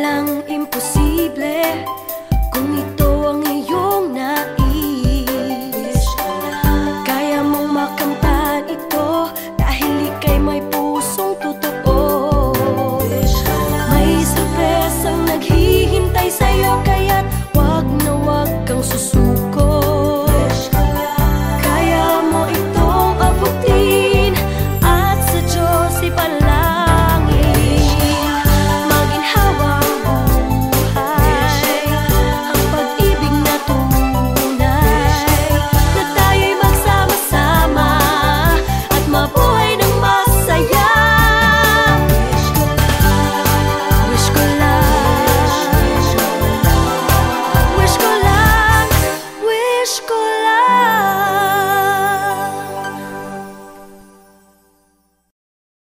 lang imposible. love.